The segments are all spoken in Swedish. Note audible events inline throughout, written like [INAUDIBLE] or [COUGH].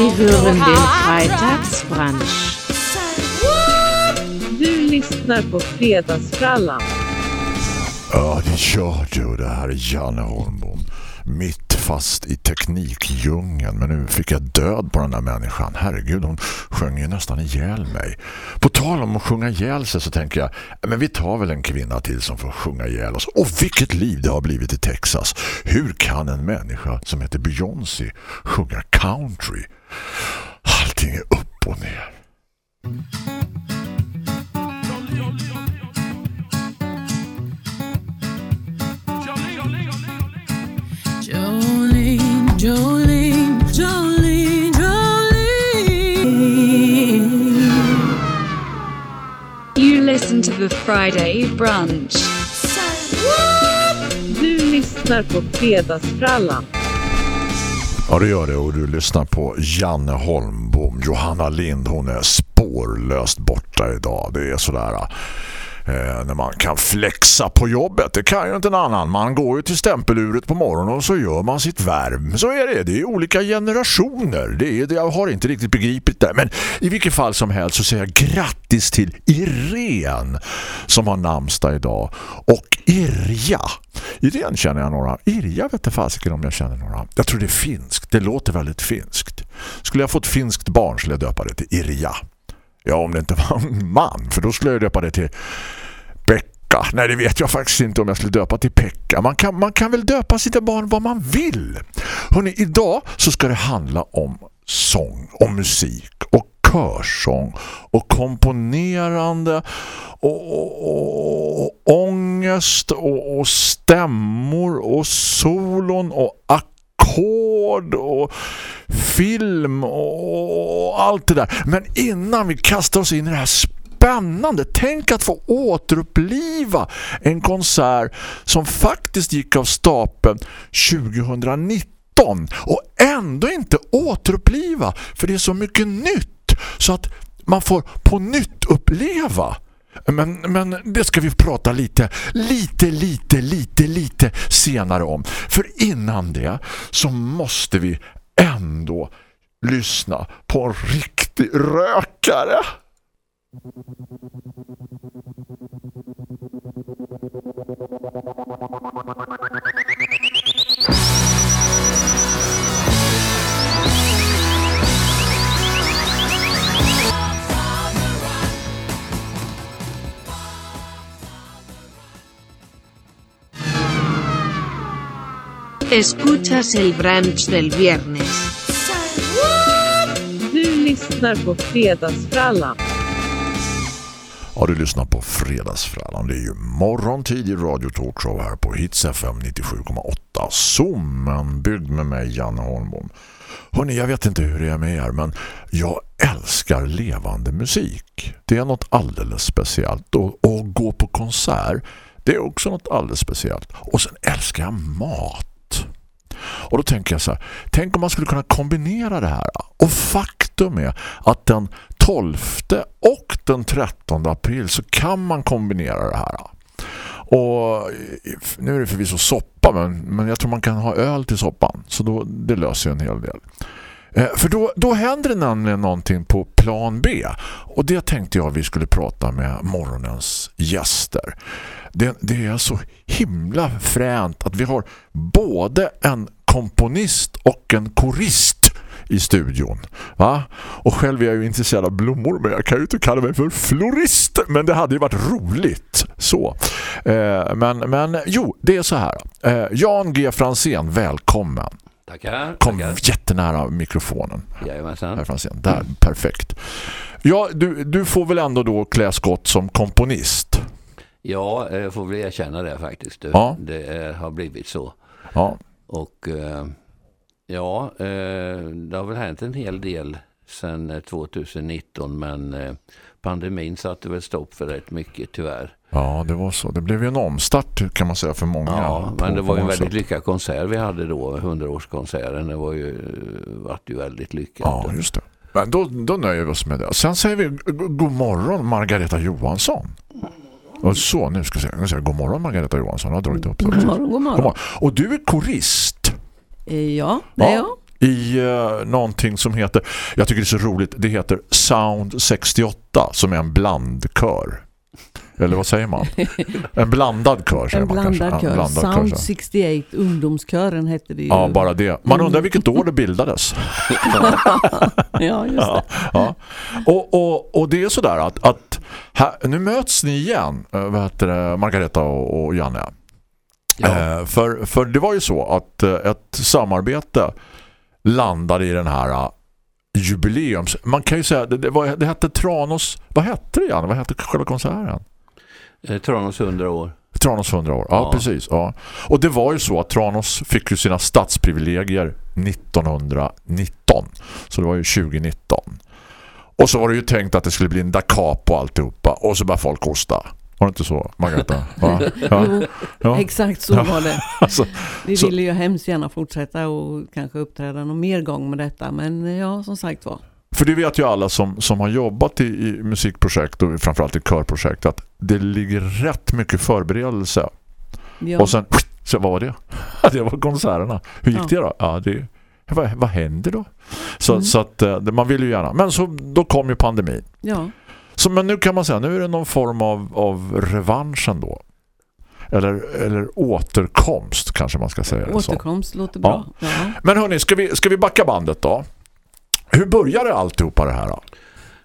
Sie hören den Freitagsbrunch. Du lyssnar på Fredagsfrallan. Ja, det gör du. Det här är Janne Holmbom. Mitt fast i teknikdjungeln. Men nu fick jag död på den där människan. Herregud, hon sjöng ju nästan ihjäl mig. På tal om att sjunga ihjäl sig så tänker jag men vi tar väl en kvinna till som får sjunga ihjäl oss. Och vilket liv det har blivit i Texas. Hur kan en människa som heter Beyoncé sjunga country? Allting är upp och ner. Jolene, Jolene, Jolene, Jolene. You listen to the Friday brunch. Du lyssnar på Fredagsfrallan. Ja det gör det och du lyssnar på Janne Holmbom. Johanna Lind hon är spårlöst borta idag. Det är sådär eh, när man kan flexa på jobbet. Det kan ju inte en annan. Man går ju till stämpeluret på morgonen och så gör man sitt värv. Så är det. Det är olika generationer. Det är det. Jag har inte riktigt begripit det. Men i vilket fall som helst så säger jag grattis till Irene som har namnsdag idag. Och Irja. Irene känner jag några. Irja vet inte fasiken om jag känner några. Jag tror det är finskt. Det låter väldigt finskt. Skulle jag få ett finskt barn skulle jag döpa det till Irja. Ja, om det inte var en man. För då skulle jag döpa det till Pekka. Nej, det vet jag faktiskt inte om jag skulle döpa till Pekka. Man kan, man kan väl döpa sina barn vad man vill. Hörrni, idag så ska det handla om sång, och musik och körsång och komponerande och, och, och ångest och, och stämmor och solon och ackord och film och allt det där. Men innan vi kastar oss in i det här spännande. Tänk att få återuppliva en konsert som faktiskt gick av stapeln 2019 och ändå inte återuppliva för det är så mycket nytt så att man får på nytt uppleva. Men, men det ska vi prata lite, lite, lite, lite, lite senare om. För innan det så måste vi ändå lyssna på en riktig rökare. Escuchas el brunch del viernes. Du lyssnar på Fredagsfrallan. Ja, du lyssnar på Fredagsfrallan. Det är ju morgontid i Radio Talkshow här på Hits FM 97,8. Sommen byggd med mig, Janne Holmbom. Hörrni, jag vet inte hur det är med er, men jag älskar levande musik. Det är något alldeles speciellt. Och, och gå på konsert, det är också något alldeles speciellt. Och sen älskar jag mat. Och då tänker jag så här, tänk om man skulle kunna kombinera det här. Och faktum är att den 12 och den 13 april så kan man kombinera det här. Och nu är det förvisso soppa men, men jag tror man kan ha öl till soppan. Så då, det löser ju en hel del. Eh, för då, då händer det nämligen någonting på plan B. Och det tänkte jag vi skulle prata med morgonens gäster. Det, det är så himla fränt att vi har både en komponist och en korist i studion. Va? Och själv är jag ju intresserad av blommor men jag kan ju inte kalla mig för florist. Men det hade ju varit roligt. Så. Eh, men, men jo, det är så här. Eh, Jan G. Fransén, välkommen. Tackar. Kom tackar. jättenära mikrofonen. Jajamensan. Fransén. Där, perfekt. Ja, du, du får väl ändå då klä skott som komponist. Ja, jag får väl erkänna det faktiskt. Det, Ja. det eh, har blivit så. Ja, Och eh, ja, eh, det har väl hänt en hel del sedan eh, 2019 men eh, pandemin satte väl stopp för rätt mycket tyvärr. ja, det var så. Det blev ju en omstart kan man säga för många. Ja, men det var ju en väldigt lyckad konsert vi hade då, 100-årskonserten. Det var ju, vart ju väldigt lyckat. Ja, just det. Men då, då nöjer vi oss med det. Sen säger vi god morgon Margareta Johansson. Och så, nu ska jag säga, nu ska jag säga god morgon Margareta Johansson. Jag har dragit upp det. God morgon, god God morgon. morgon. Och du är korist. Eh, Ja, det är jag. I eh, någonting som heter, jag tycker det är så roligt, det heter Sound 68 som är en blandkör. Eller vad säger man? [LAUGHS] En blandad kör säger En man kanske. blandad Ja, kör. blandad Sound så. 68, ungdomskören hette det ju. Ja, bara det. Man undrar vilket år det bildades. [LAUGHS] Ja, just det. Ja. Och, och, och det är sådär att, att här, nu möts ni igen, eh, vad heter det, Margareta och, och Janne. Ja. Eh, för, för det var ju så att eh, ett samarbete landade i den här eh, jubileums... Man kan ju säga, det, det, var, det hette Tranos... Vad hette det Janne? Vad hette själva konserten? Eh, Tranås 100 år. Tranos 100 år, ja, Ja. precis. Ja. Och det var ju så att Tranos fick ju sina stadsprivilegier 1919. Så det var ju 2019. Och så var det ju tänkt att det skulle bli en da capo och alltihopa. Och så började folk hosta. Var det inte så, Margareta? [LAUGHS] Ja. Ja. Jo, Ja. exakt så var det. [LAUGHS] Alltså, Vi Så- ville ju hemskt gärna fortsätta och kanske uppträda någon mer gång med detta. Men ja, som sagt var. för det vet ju alla som, som har jobbat i, i musikprojekt och framförallt i körprojekt att det ligger rätt mycket förberedelse. Ja, Och sen, så vad var det? [LAUGHS] Det var konserterna. Hur gick Ja. det då? Ja, det, vad, vad händer då? Så, Mm. så att eh, man vill ju gärna. Men så, då kom ju pandemin. ja, Så, men nu kan man säga, nu är det någon form av, av revanschen då. Eller, eller återkomst kanske man ska säga. det så. återkomst låter bra. Ja. Men hörni, ska vi, ska vi backa bandet då? Hur började alltihopa det här då?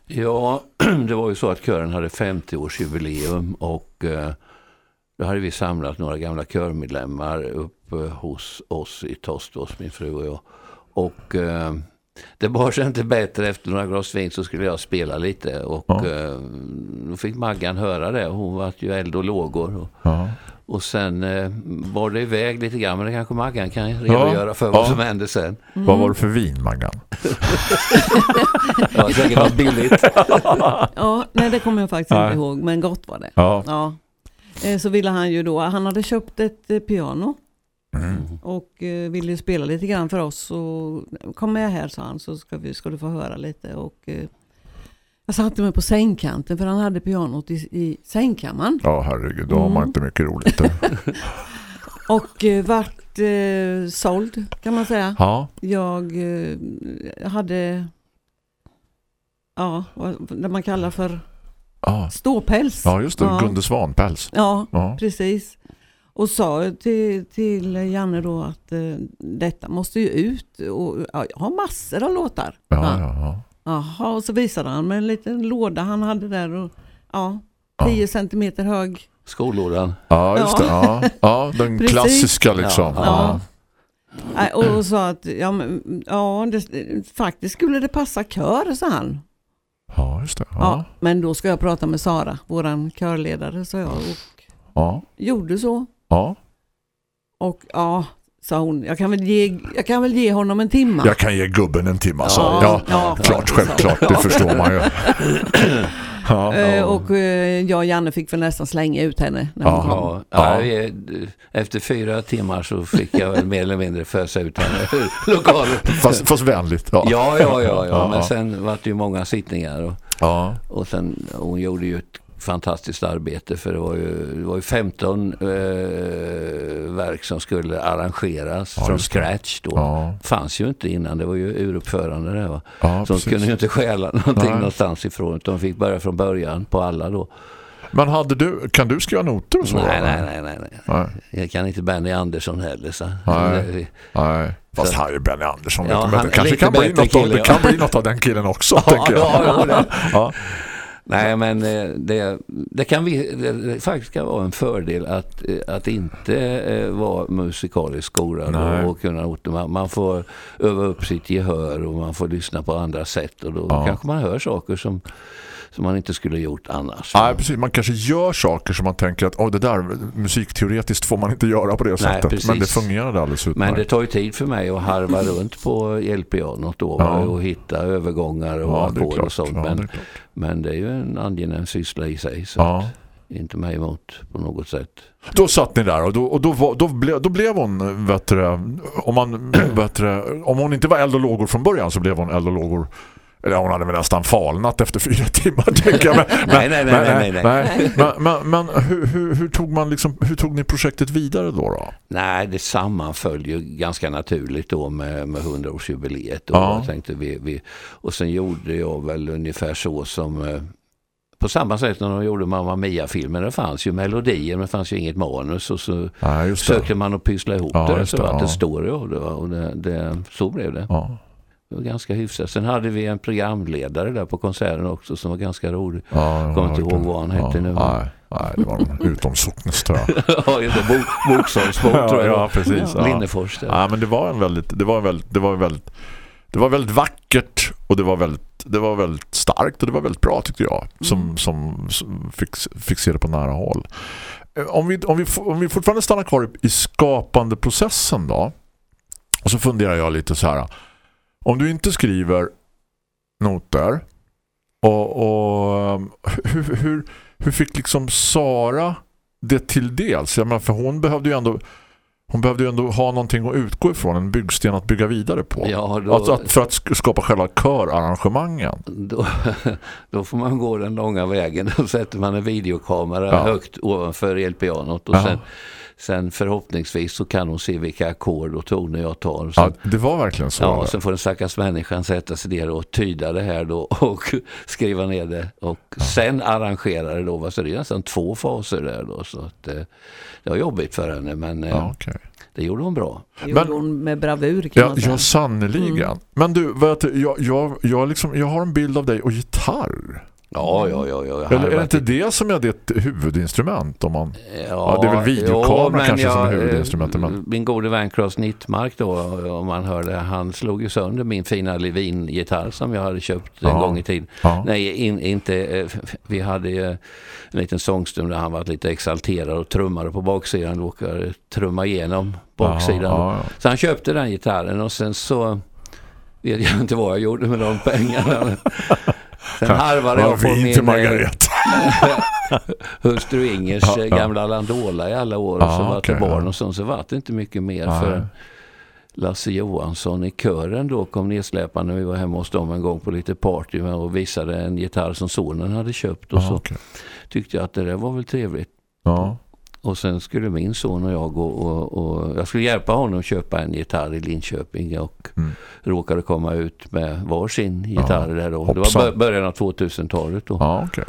Ja, [CLEARS THROAT] det var ju så att kören hade 50-årsjubileum och eh, då hade vi samlat några gamla körmedlemmar upp eh, hos oss i Tostås, min fru och jag. Och eh, det bar sig inte bättre efter några glas vin så skulle jag spela lite och Ja. eh, då fick Maggan höra det. Hon var ju eld och lågor. Och, Ja. och sen eh, var det iväg lite grann, men det kanske Maggan kan redogöra för vad Ja. som hände sen. Vad var det för vin, Maggan? [LAUGHS] Ja, säkert något billigt. [LAUGHS] ja, nej det kommer jag faktiskt Nej. inte ihåg, men gott var det. Ja. Ja. Eh, Så ville han ju då, han hade köpt ett eh, piano Mm. och eh, ville spela lite grann för oss. Så kom med här sa han så ska, vi, ska du få höra lite. Och, eh, jag satte mig på sängkanten för han hade pianot i, i sängkammaren. Ja, herregud, då har man Mm. inte mycket roligt. där. [LAUGHS] Och eh, vart eh, såld kan man säga. Ja, Jag eh, hade, ja, vad det man kallar för ja. ståpäls. ja just det. Ja. Gunde Svanpäls. Ja, Ja. precis. Och sa till, till Janne då att eh, detta måste ju ut. Och, ja, jag har massor av låtar. Ja, Ja. ja, ja. Jaha, och så visade han med en liten låda han hade där. Och, ja, Ja. 10 centimeter hög. Skolådan. Ja, just det. Ja, ja den klassiska liksom. Ja, Ja. Nej, Och, och sa att ja, men, ja det, faktiskt skulle det passa kör, sa han. ja, just det. Ja. Ja. men då ska jag prata med Sara, våran körledare, sa jag. Och Ja. gjorde så. Ja. Och ja, sa hon, jag kan väl ge, jag kan väl ge honom en timma. Jag kan ge gubben en timme. Så. Ja, Ja, ja, klart, ja. självklart. Det förstår man ju. [CLEARS THROAT] Ja. Eh, Och eh, jag och Janne fick väl nästan slänga ut henne när hon Ja. kom. Ja, Ja. ja. vi- Efter fyra timmar så fick jag väl mer eller mindre fösa ut henne ur [LAUGHS] lokalen. Fast, fast vänligt. Ja. Ja, ja, ja, ja. Ja. Men sen var det ju många sittningar och, Ja. och sen hon gjorde ju ett fantastiskt arbete för det var ju, det var ju 15 eh, verk som skulle arrangeras Ja, från scratch då. Ja. Fanns ju inte innan, det var ju uruppförande det va. Ja, Så de kunde ju inte stjäla någonting Nej. någonstans ifrån utan de fick börja från början på alla då. Men hade du, kan du skriva noter och så? Nej, nej, nej, nej, nej. Nej. Jag kan inte Benny Andersson heller. Så. Nej. Nej. Fast här är Benny Andersson. Ja, han det kanske kan bli, något det ja. kan bli något av den killen också, tänker jag. ja, ja. Ja. Nej, men eh, det, det kan vi, det, faktiskt kan vara en fördel att, eh, att inte eh, vara musikaliskt skolad Nej. och, kunna. Man, man får öva upp sitt gehör och man får lyssna på andra sätt och då Ja. kanske man hör saker som, som man inte skulle gjort annars. Nej, precis. Man kanske gör saker som man tänker att oh, det där musikteoretiskt får man inte göra på det sättet. precis. Men det fungerade alldeles utmärkt. Men det tar ju tid för mig att harva [CLEARS THROAT] runt på hjälpianot då Ja. och hitta övergångar och ja, ackord och sånt. Ja, Men. Men det är ju en angenäm syssla i sig. Så Ja. inte mig emot på något sätt. Då satt ni där och då, och då, var, då, blev, då blev hon det, om, man, [CLEARS THROAT] det, om hon inte var eld och lågor från början så blev hon eld och lågor eller hon hade väl nästan falnat efter fyra timmar tänker jag. Men, [LAUGHS] Nej, nej, nej, nej, nej. Men, men, hur, hur, tog man liksom, hur tog ni projektet vidare då? då? Nej, det sammanföll ju ganska naturligt då med, med 100-årsjubileet. Och, Ja. tänkte vi, vi, och sen gjorde jag väl ungefär så som eh, på samma sätt när de gjorde Mamma Mia-filmen. Det fanns ju melodier men det fanns ju inget manus och så försökte det. man att pyssla ihop Ja, det så det, att ja. det story av det. va, Och det, det, så blev det. Ja. Det var ganska hyfsat. Sen hade vi en programledare där på konserten också som var ganska rolig. Ja, Kommer inte ihåg vad han hette ja, nu. Nej, nej, det var någon utomsocknes tror jag. [LAUGHS] ja, det. Bok- tror jag. ja, precis. Ja. Linnefors. där. Ja, men det var en väldigt det var en väldigt det var en väldigt det var väldigt vackert och det var väldigt det var väldigt starkt och det var väldigt bra tyckte jag som som, som fick fick se det på nära håll. Eh, Om vi om vi om vi fortfarande stannar kvar i skapande processen då. Och så funderar jag lite så här. Om du inte skriver noter och, och hur, hur, hur fick liksom Sara det till dels? Jag menar, för hon behövde ju ändå hon behövde ju ändå ha någonting att utgå ifrån, en byggsten att bygga vidare på. Ja, då, Alltså att, för att sk- skapa själva körarrangemangen. då, [LAUGHS] då får man gå den långa vägen. [LAUGHS] Då sätter man en videokamera Ja. högt ovanför elpianot och Ja. sen, sen förhoppningsvis så kan hon se vilka ackord och toner jag tar. Sen, Ja, det var verkligen så. Ja, sen får den stackars människan sätta sig ner och tyda det här då [LAUGHS] och skriva ner det och sen arrangera det då. Va? Så det är nästan två faser där då. Så att, eh, det var jobbigt för henne men eh, ja, okej. det gjorde hon bra. Det gjorde Men- hon med bravur kan ja, man säga. ja, sannoliken. Men du, vet du, jag, jag, jag, liksom, jag har en bild av dig och gitarr. Ja, ja, ja. ja. Jag Eller är det inte det som är ditt huvudinstrument? Om man... Ja, Ja, det är väl videokamera men kanske som är jag, huvudinstrumentet, eh, men- Min gode vän Claes Nittmark då, om man hörde, han slog ju sönder min fina Levin-gitarr som jag hade köpt en Ja. gång i tiden. Ja. Nej, in, inte, eh, vi hade ju en liten sångstund där han var lite exalterad och trummade på baksidan, råkade trumma igenom baksidan. Ja, ja, Så han köpte den gitarren och sen så vet jag inte vad jag gjorde med de pengarna. [LAUGHS] Sen harvade ja. jag på min eh, Margaret. [LAUGHS] hustru Ingers Ja, eh, ja. gamla Landola i alla år. Och så var okej, det barn och sånt. Så var det inte mycket mer Nej. för Lasse Johansson i kören då kom nedsläpande. Vi var hemma hos dem en gång på lite party och visade en gitarr som sonen hade köpt. Och så okej. tyckte jag att det där var väl trevligt. ja. Och sen skulle min son och jag gå och, och jag skulle hjälpa honom att köpa en gitarr i Linköping och Mm. råkade komma ut med varsin gitarr där då. Det var början av 2000-talet då. ja okej.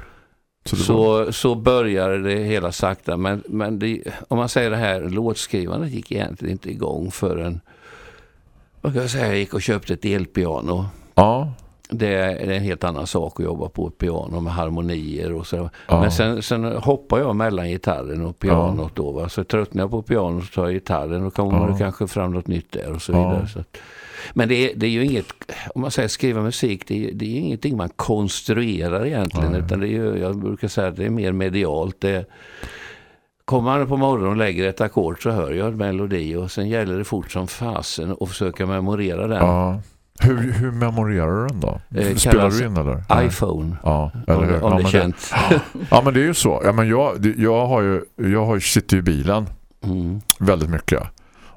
Så. Så, så började det hela sakta. Men, men det, om man säger det här, låtskrivandet gick egentligen inte igång förrän vad kan jag säga, jag gick och köpte ett elpiano. Ja. Det är en helt annan sak att jobba på ett piano med harmonier och så. Ja. Men sen, sen hoppar jag mellan gitarren och pianot då. Va? Så tröttnar jag på pianot så tar jag gitarren och kommer Ja. det kanske fram något nytt där och så Ja. vidare. Så att, men det är, det är ju inget, om man säger skriva musik, det är, det är ingenting man konstruerar egentligen. Nej. Utan det är ju, jag brukar säga att det är mer medialt. Det, kommer man på morgonen och lägger ett ackord så hör jag en melodi och sen gäller det fort som fasen och försöka memorera den. Hur, hur memorerar du den då? Eh, Spelar du in eller? IPhone. Ja, eller Om, hur? det- om ja, det känt. ja, men det är ju så. Ja, men jag, jag, har ju, jag har sitter ju i bilen Mm. väldigt mycket.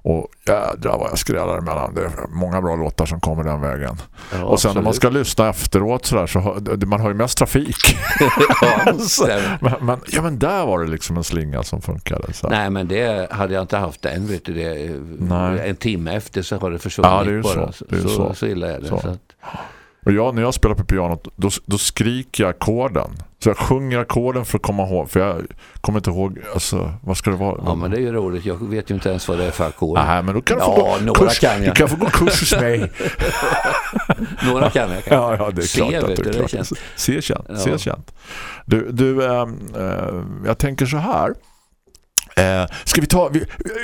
Och jädrar vad jag skrälar emellan. Det är många bra låtar som kommer den vägen. Ja, och sen när man absolut. ska lyssna efteråt så där så har, man har ju mest trafik. [LAUGHS] ja, [LAUGHS] men, men, ja, men där var det liksom en slinga som funkade. Så. Nej men det hade jag inte haft den vet du det. Nej. En timme efter så har det försvunnit Ja, det är bara. så. Det är så, så. så illa är det. Så. att, Och jag, när jag spelar på pianot då, då skriker jag ackorden. Så jag sjunger ackorden för att komma ihåg. För jag kommer inte ihåg, alltså, vad ska det vara? ja men det är ju roligt. Jag vet ju inte ens vad det är för ackord. Nej, men då kan du få Ja, gå några kurs. kan jag. Du kan få gå kurs hos mig. [LAUGHS] Några kan jag. Kan. Ja, ja, det är Se, klart att du, det är det känns- Se känt, Ja. se känt. Du, du eh, jag tänker så här. Eh, ska vi ta,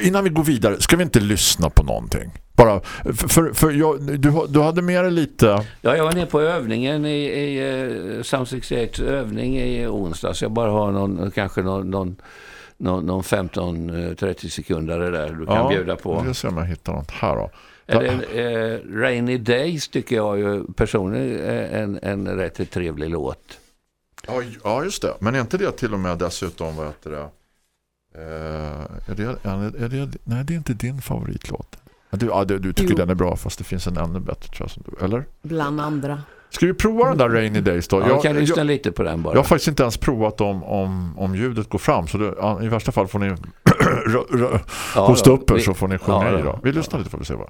innan vi går vidare, ska vi inte lyssna på någonting? Bara, för, för, jag, du, du hade med dig lite... Ja, jag var ner på övningen i, i uh, Sound 68 övning i onsdags. Jag bara har någon, kanske någon, någon, någon, någon 15-30 sekunder där du kan bjuda på. Ska se om jag hittar något här då. Det, eh, Rainy Days tycker jag ju personligen är en, en rätt trevlig låt. Ja, ja, just det. Men är inte det till och med dessutom, vad heter det? Eh, är det, är det, nej, det är inte din favoritlåt. Du, ja, du, du tycker Jo. den är bra fast det finns en ännu bättre tror jag. Som du, eller? Bland andra. Ska vi prova den där Rainy Days då? Ja, jag, kan lyssna jag, lite på den bara. jag har faktiskt inte ens provat om, om, om ljudet går fram. Så det, i värsta fall får ni [CLEARS THROAT] hosta upp er så får ni sjunga ja, i då. Vi lyssnar lite får vi se vad.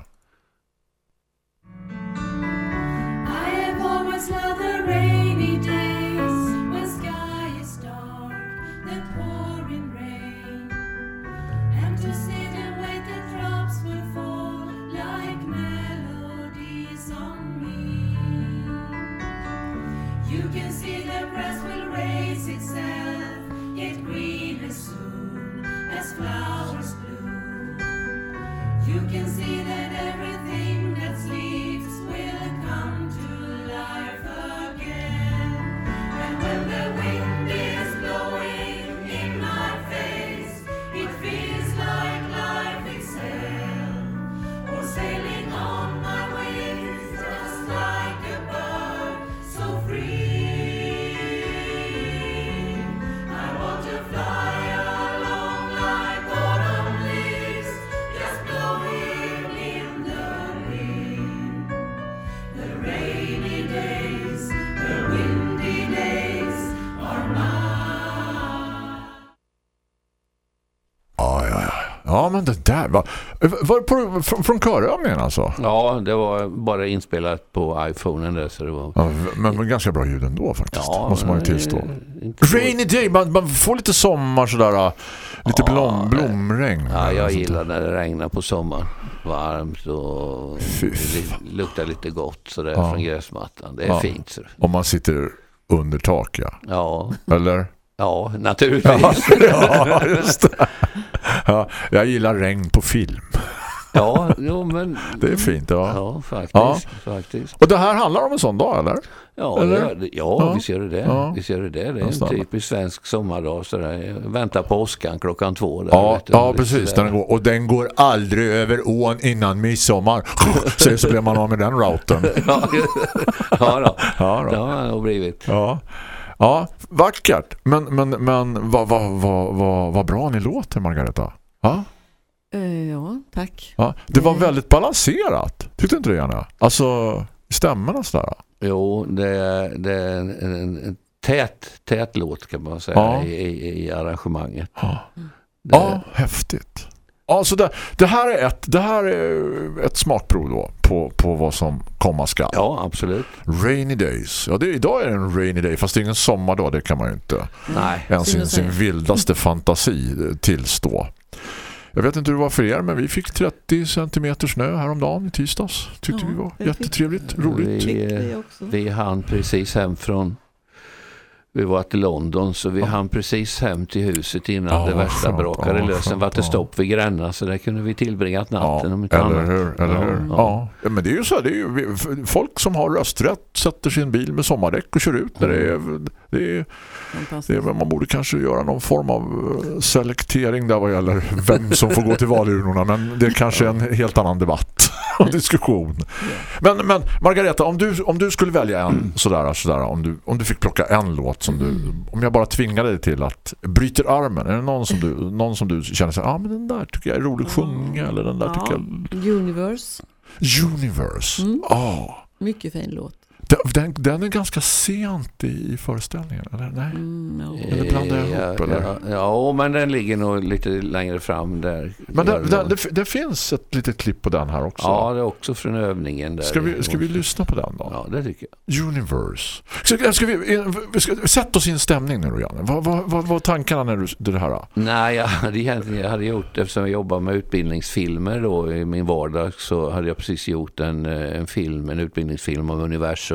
Där var... Var på, från, från körövningen alltså? Ja, det var bara inspelat på iPhonen där så det var... Ja, men, men ganska bra ljud ändå faktiskt. måste man ju eh, tillstå. Rainy day, man, man får lite sommar sådär, lite Ja, blom, blomregn. Ja, jag gillar när det regnar på sommaren. Varmt och det luktar lite gott sådär Ja. från gräsmattan. Det är Ja. fint. Så. Om man sitter under tak, ja. Ja, Eller? ja, naturligtvis. [LAUGHS] ja, just det. [LAUGHS] [LAUGHS] Ja, jag gillar regn på film. Ja, jo, men... [LAUGHS] Det är fint, ja. Ja, faktiskt. Ja. faktiskt. Och det här handlar om en sån dag, eller? Ja, Eller? det det. ja, Ja. visst gör det det. Ja. Visst gör det det. Det är en typisk svensk sommardag. Sådär. Vänta på åskan klockan två. Där, Ja, du. ja precis. Den går, och den går aldrig över ån innan midsommar. [LAUGHS] så, så blir man av med den routen. ja, ja, då. Ja, det då. har han nog blivit. Ja. Ja, vackert. Men, men, men vad, vad, vad, vad, vad bra ni låter, Margareta. Ja, Eh, ja, tack. ja. Det var Mm. väldigt balanserat. Tyckte inte du, Janne? Alltså, stämmorna sådär. Jo, det är, det är en, en, en tät, tät låt kan man säga Ja. i, i, i arrangemanget. Ja, Det, ja häftigt. Ja, så det, det, här är ett, det här är ett smakprov då på, på vad som komma skall. ja, absolut. Rainy days. Ja, det, idag är det en rainy day. Fast det är ingen sommardag, det kan man ju inte Nej. ens synd sin, vildaste [LAUGHS] fantasi tillstå. Jag vet inte hur det var för er, men vi fick 30 centimeter snö häromdagen i tisdags. Tyckte Ja, vi var jättetrevligt, roligt. Vi, vi hann precis hem från vi var till London så vi Ja. hann precis hem till huset innan Ja, det värsta skönt. brakade Ja, lös. Sen var det ja. stopp vid Gränna så där kunde vi tillbringat natten om inte eller annat. hur, eller Ja, hur? ja. Ja. ja. men det är ju så, det är ju folk som har rösträtt sätter sin bil med sommardäck och kör ut när det är, det är, det är man borde kanske göra någon form av eh, selektering där vad gäller vem som får gå till valurnorna, men det är kanske en helt annan debatt [LAUGHS] och diskussion. Men, men Margareta, om du, om du skulle välja en sådär, sådär om, du, om du fick plocka en låt som du, om jag bara tvingade dig till att bryter armen, är det någon som du, någon som du känner här, ah, men den där tycker jag är rolig att sjunga eller den där Ja. tycker jag Universe. Universe. Mm. Ja. Mycket fin låt. Den, den, är ganska sent i, i föreställningen, eller? Nej. Mm, ja. Eller blandar jag ihop, ja, eller? Ja, ja, men den ligger nog lite längre fram där. Men det, den det, det, finns ett litet klipp på den här också. Ja, det är också från övningen där. ska, vi, ska vi lyssna på den då? Ja, det tycker jag. Universe. Ska, ska vi, vi ska, sätt oss i en stämning nu då, Janne. Vad, vad, vad vad var tankarna när du det här? då? Nej, jag hade, egentligen- jag hade gjort, eftersom jag jobbar med utbildningsfilmer då i min vardag så hade jag precis gjort en, eh, en film, en utbildningsfilm om universum.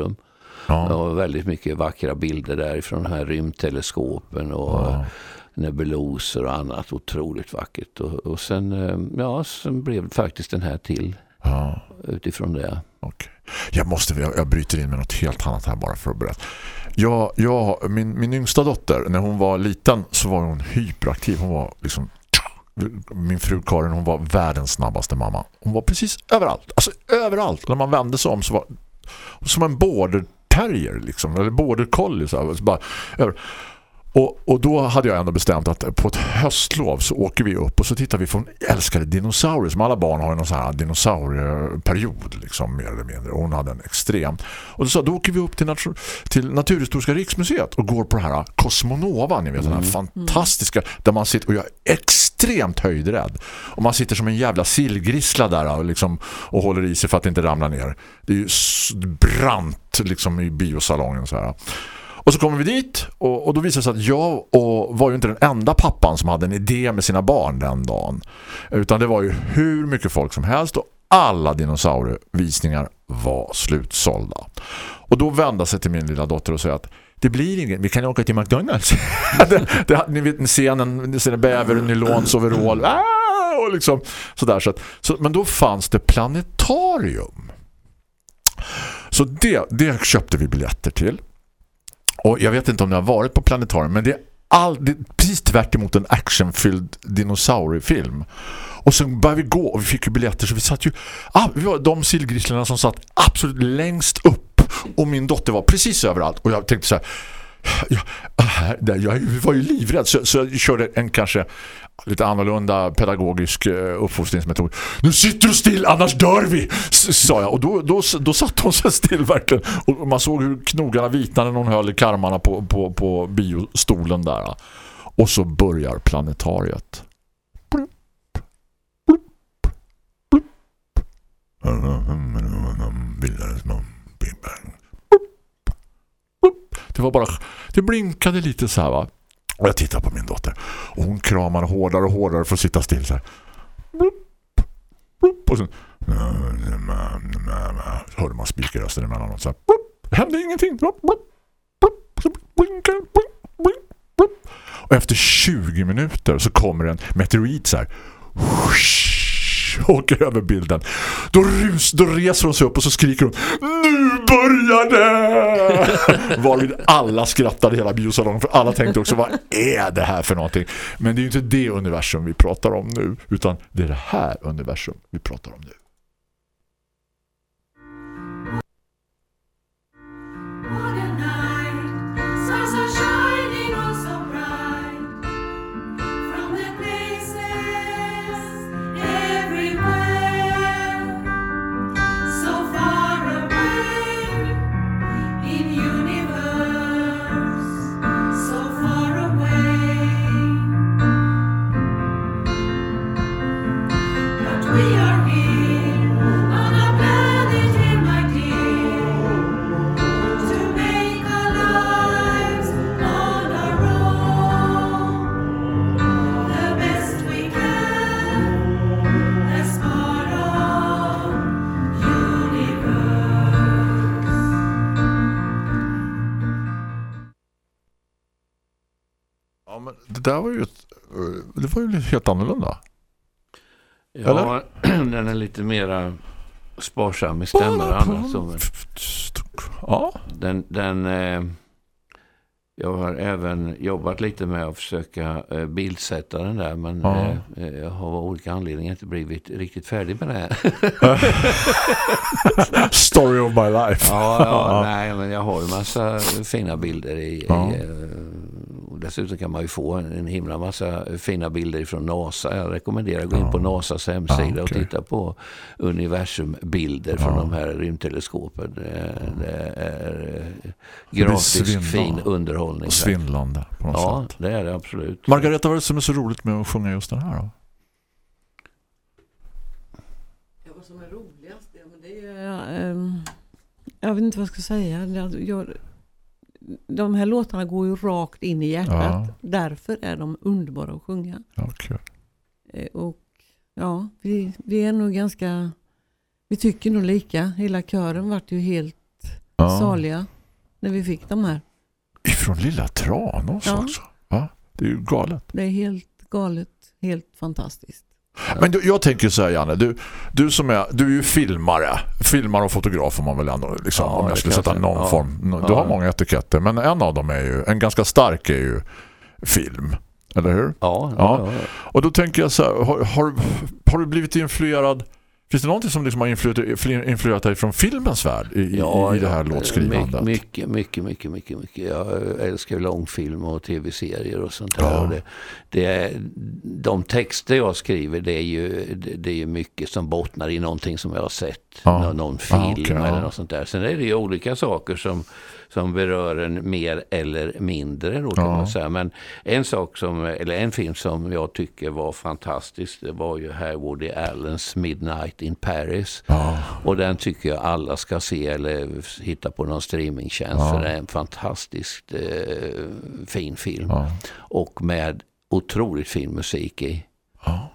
Ja. var väldigt mycket vackra bilder därifrån de här rymdteleskopen och Ja. nebuloser och annat. Otroligt vackert. Och, och sen, eh, ja, sen blev det faktiskt den här till ja. utifrån det. Okej. Jag måste, jag, jag bryter in med något helt annat här bara för att berätta. Jag, jag, min, min yngsta dotter, när hon var liten så var hon hyperaktiv. Hon var liksom min fru Karin, hon var världens snabbaste mamma. Hon var precis överallt. Alltså överallt. När man vände sig om så var som en border terrier liksom, eller border collie så alltså, här, så bara, över. Och, och då hade jag ändå bestämt att på ett höstlov så åker vi upp och så tittar vi på en älskade dinosaurier som alla barn har någon sån här dinosaurieperiod liksom mer eller mindre. Och hon hade en extrem. Och då sa då åker vi upp till, nat- till Naturhistoriska riksmuseet och går på det här Cosmonova, ni vet den här fantastiska där man sitter och jag är extremt höjdrädd. Och man sitter som en jävla sillgrissla där och, liksom, och håller i sig för att inte ramla ner. Det är ju brant liksom i biosalongen så här. Och så kommer vi dit och, och då visar det sig att jag och var ju inte den enda pappan som hade en idé med sina barn den dagen. Utan det var ju hur mycket folk som helst och alla dinosaurievisningar var slutsålda. Och då vände sig till min lilla dotter och säga att det blir ingen, vi kan åka till McDonalds. [LAUGHS] det, det, ni vet scenen, ser bäver, nylons, overall, ah, och liksom sådär. Så att, så, men då fanns det planetarium. Så det, det köpte vi biljetter till. Och jag vet inte om ni har varit på planetarium men det är, all, det är precis tvärt emot en actionfylld dinosauriefilm. Och sen började vi gå och vi fick ju biljetter så vi satt ju ah, vi var de sillgrisslarna som satt absolut längst upp och min dotter var precis överallt och jag tänkte så här Ja, här, där, jag var ju livrädd så, så jag körde en kanske lite annorlunda pedagogisk eh, uppfostringsmetod. Nu sitter du still, annars dör vi! sa jag. Och då, då, då satt hon sig still verkligen. Och man såg hur knogarna vitnade när hon höll i karmarna på, på, på biostolen där. Och så börjar planetariet. Det var bara det blinkade lite så här va. Och jag tittar på min dotter. Och hon kramar hårdare och hårdare för att sitta still så här. Blup, blup. Och sen så hörde man spikrösten emellanåt så här. Blup. Det hände ingenting. Blup, blup, blup. Så blinkar det. Blup, blup. Och efter 20 minuter så kommer en meteorit så här. Whoosh, åker över bilden. Då, rus, då reser hon sig upp och så skriker hon började! [LAUGHS] Varvid alla skrattade hela biosalongen för alla tänkte också vad är det här för någonting? Men det är ju inte det universum vi pratar om nu utan det är det här universum vi pratar om nu. Helt annorlunda. Ja, [CLEARS THROAT] den är lite mera sparsam i annat. Så, men Ja, Den, den, eh, jag har även jobbat lite med att försöka eh, bildsätta den där. Men Ja. eh, jag har av olika anledningar inte blivit riktigt färdig med det [LAUGHS] [LAUGHS] story of my life. Ja, [LAUGHS] ja, nej, men jag har ju massa fina bilder i, Ja. i dessutom kan man ju få en, en himla massa fina bilder från NASA. Jag rekommenderar att gå in på NASAs hemsida Ja, och okej. titta på universumbilder från Ja. de här rymdteleskopen. Det, det är eh, svindlande. fin underhållning. Och svindlande på något Ja, sätt. det är det absolut. Margareta, vad är det som är så roligt med att sjunga just den här då? Ja, vad som är roligast? Ja, men det är, ehm, jag vet inte vad jag ska säga. Jag, jag, de här låtarna går ju rakt in i hjärtat. Ja. Därför är de underbara att sjunga. Kul. Eh, Och ja, vi, vi är nog ganska... Vi tycker nog lika. Hela kören vart ju helt Ja. saliga när vi fick de här. Ifrån Lilla Tranås Ja. också. Va? Det är ju galet. Det är helt galet, helt fantastiskt. Men du, jag tänker så här Janne, du, du som är, du är ju filmare. Filmare och fotograf får man väl ändå liksom, Ja, om jag skulle sätta någon. Ja. form. Du Ja. har många etiketter, men en av dem är ju, en ganska stark är ju film. Eller hur? Ja. ja. Och då tänker jag så här, har, har, har du blivit influerad Finns det någonting som liksom har influerat, influerat dig från filmens värld i, i, i det här låtskrivandet? Mycket, mycket, mycket, mycket, mycket. Jag älskar långfilm och tv-serier och sånt där. Ja. Och det, det är, de texter jag skriver, det är, ju, det, är ju mycket som bottnar i någonting som jag har sett. Ja. Nå- Någon film Ja, okej, eller ja. något sånt där. Sen är det ju olika saker som, som berör en mer eller mindre då kan Ja. man säga. Men en sak som, eller en film som jag tycker var fantastisk, det var ju här Woody Allens Midnight in Paris. Ja. Och den tycker jag alla ska se eller hitta på någon streamingtjänst. Ja. För det är en fantastiskt eh, fin film. Och med otroligt fin musik i. Ja.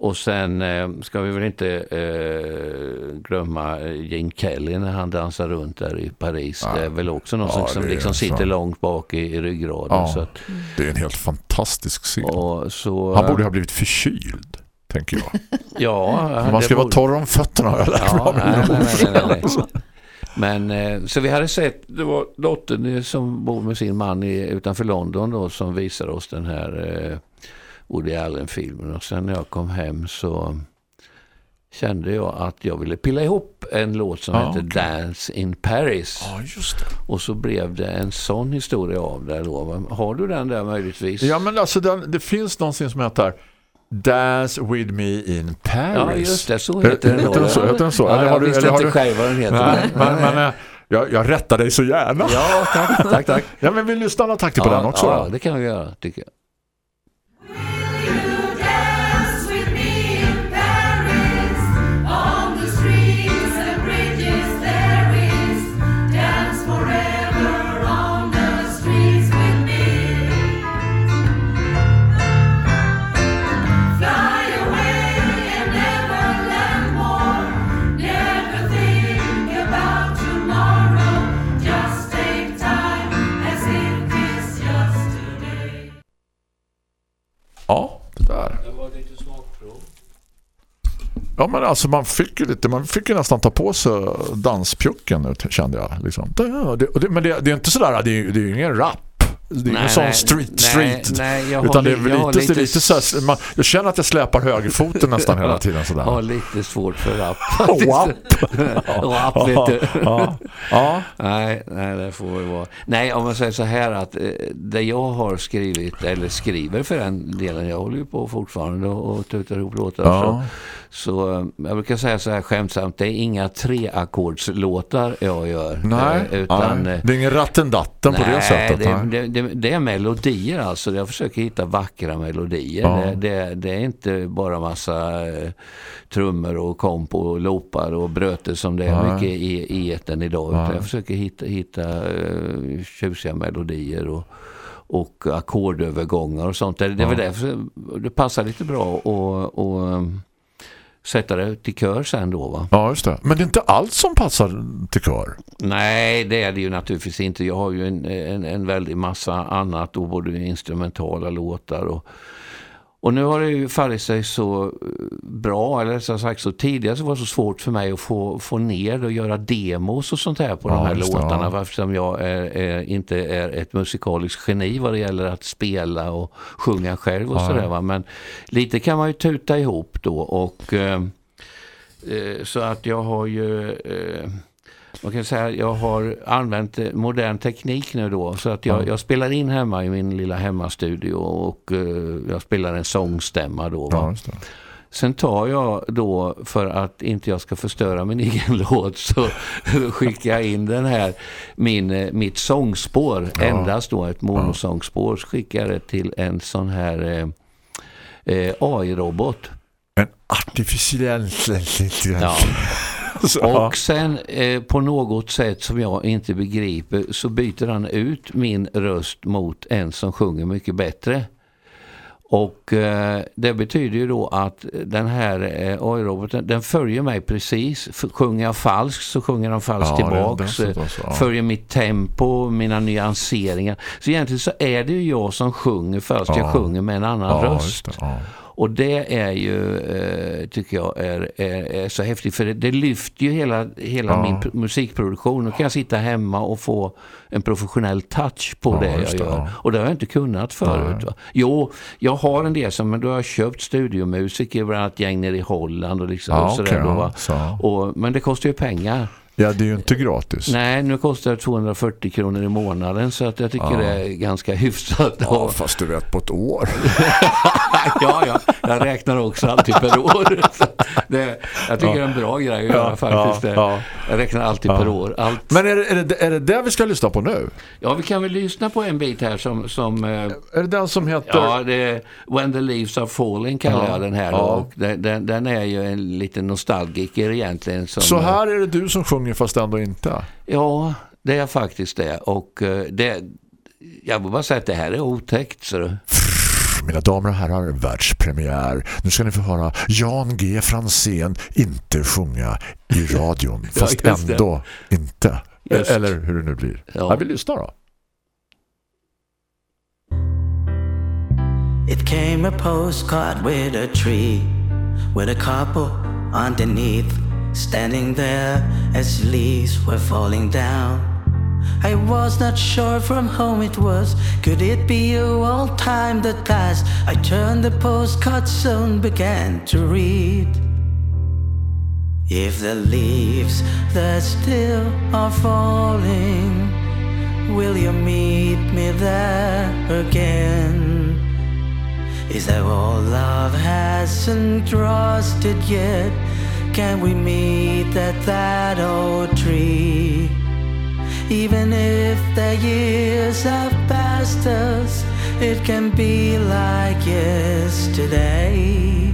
Och sen eh, ska vi väl inte eh, glömma Gene Kelly när han dansar runt där i Paris. Ja. Det är väl också något Ja, som liksom sitter långt bak i, i ryggraden. Ja. Så att, Det är en helt fantastisk scen. så, Han borde ha blivit förkyld, tänker jag. [LAUGHS] Ja, Man ska vara borde- torr om fötterna har jag lärt Ja, nej, nej, nej, nej, nej. Men eh, så vi hade sett, det var dottern eh, som bor med sin man i, utanför London då som visade oss den här eh, Woody Allen-filmen och sen när jag kom hem så kände jag att jag ville pilla ihop en låt som Ja, heter okej. Dance in Paris. Ja. Och så blev det en sån historia av det då. Har du den där möjligtvis? Ja, men alltså den, det finns någonting som heter Dance with me in Paris. Ja, just det. Så heter den. Heter den så? Heter den så? Ja, Eller jag har du- visste eller har inte du- själv vad den heter. Nej, men, men eh, jag, jag rättar dig så gärna. Ja, tack, tack, tack. [LAUGHS] Ja, men vill du stanna takter på den också? Ja, då? det kan vi göra, tycker jag. Ja, men alltså man fick ju lite, man fick ju nästan ta på sig danspjucken nu, kände jag. Liksom. Det, men det, det är inte sådär, det är, det är ju ingen rap. Det är ingen sån street, nej, street. Nej, jag Utan har, det är li- väl jag lite, lite, lite, så man, jag känner att jag släpar högerfoten nästan hela [LAUGHS] tiden sådär. har lite svårt för rap. Wap. [LAUGHS] rap, [LAUGHS] vet du. Ja. ja. Nej, nej, det får väl vara. Nej, om man säger så här att eh, det jag har skrivit, eller skriver för den delen, jag håller ju på fortfarande och, och tutar ihop låtar. Ja. Så, så eh, jag brukar säga så här skämtsamt, det är inga treackordslåtar jag gör. Nej, eh, utan, nej. eh, det är ingen ratten-datten på det sättet. Det, nej. det, det, det är melodier alltså. Jag försöker hitta vackra melodier. Ja. Det, är inte bara massa trummor och komp och loopar och bröter som det är Nej. mycket i, i etern idag. Utan Nej. jag försöker hitta, hitta tjusiga melodier och, och ackordövergångar och sånt. Det, det Ja. därför det passar lite bra att och, sätta det till kör sen då va? Ja, just det. Men det är inte allt som passar till kör. Nej, det är det ju naturligtvis inte. Jag har ju en, en, en väldig massa annat och både instrumentala låtar och och nu har det ju fallit sig så eh, bra, eller så sagt så tidigare så var det så svårt för mig att få, få ner och göra demos och sånt här på Ja, de här låtarna. ja. Eftersom jag är, är, inte är ett musikaliskt geni vad det gäller att spela och sjunga själv och Ja. sådär. Men lite kan man ju tuta ihop då och eh, eh, så att jag har ju eh, man kan säga jag har använt eh, modern teknik nu då så att jag, Ja. jag spelar in hemma i min lilla hemmastudio och eh, jag spelar en sångstämma då. va. Ja. Sen tar jag då, för att inte jag ska förstöra min [LAUGHS] egen låt, så [LAUGHS] skickar jag in den här, min, eh, mitt sångspår, Ja. endast då ett monosångspår, så skickar jag det till en sån här eh, AI-robot. En artificiell [LAUGHS] intelligens. Ja. Så, ja. Och sen eh, på något sätt som jag inte begriper så byter han ut min röst mot en som sjunger mycket bättre. Och eh, det betyder ju då att den här eh, AI-roboten, den följer mig precis. F- Sjunger jag falskt så sjunger den falskt Ja, tillbaks. alltså, ja. Följer mitt tempo, mina nyanseringar. Så egentligen så är det ju jag som sjunger fast jag Ja. sjunger med en annan röst. det. Och det är ju, eh, tycker jag, är, är, är så häftigt. För det, det lyfter ju hela, hela Ja. min pr- musikproduktion. Då kan jag sitta hemma och få en professionell touch på Ja, det jag det, gör. ja. Och det har jag inte kunnat förut. Va? Jo, jag har en del som, men då har jag köpt studiomusiker, bland annat gäng nere i Holland och liksom. Och sådär okej, då, så. Och, men det kostar ju pengar. Ja, det är ju inte gratis. Nej, nu kostar det 240 kronor i månaden så att jag tycker Ja. det är ganska hyfsat. Ja, fast du vet på ett år. [LAUGHS] ja, ja, jag räknar också alltid per [LAUGHS] år. Det, jag tycker det är en bra grej att göra faktiskt. ja, ja. Jag räknar alltid per år. Allt. Men är det, är, det, är det det vi ska lyssna på nu? Ja, vi kan väl lyssna på en bit här som... som eh, Är det den som heter... Ja, det är When the leaves are falling kallar Ja, jag den här. Ja. Och den, den, den är ju en liten nostalgiker egentligen. Som, Så här är det du som sjunger fast ändå inte. Ja, det är faktiskt det. Och eh, det... Jag vill bara säga att det här är otäckt. Så. Mina damer och herrar, världspremiär. Nu ska ni få höra Jan G. Fransén inte sjunga i radion. [LAUGHS] Ja, Fast det. ändå inte. Just. Eller hur det nu blir. Ja. Ja. vi lyssnar då. It came a postcard with a tree, with a couple underneath, standing there as leaves were falling down. I was not sure from whom it was. Could it be a old time that passed? I turned the postcard, soon began to read. If the leaves that still are falling, will you meet me there again? Is that all love hasn't trusted yet? Can we meet at that old tree? Even if the years have passed us, it can be like yesterday.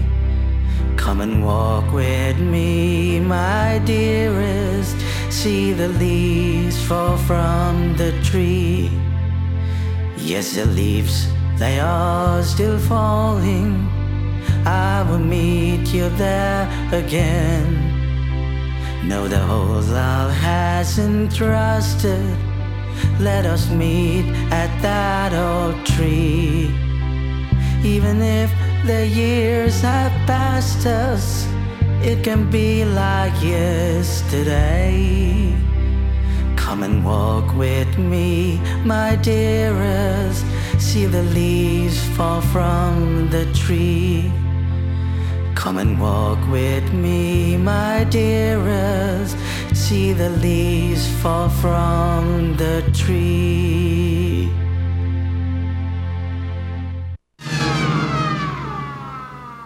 Come and walk with me, my dearest. See the leaves fall from the tree. Yes, the leaves, they are still falling. I will meet you there again. No, the whole love hasn't trusted. Let us meet at that old tree. Even if the years have passed us, it can be like yesterday. Come and walk with me, my dearest. See the leaves fall from the tree. Come and walk with me, my dearest. See the leaves fall from the tree.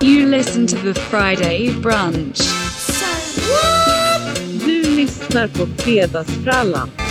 You listen to the Friday brunch. Du lyssnar på Fredagsfrallan.